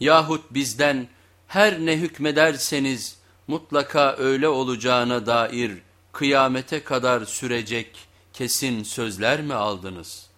Yahut bizden her ne hükmederseniz mutlaka öyle olacağına dair kıyamete kadar sürecek kesin sözler mi aldınız?''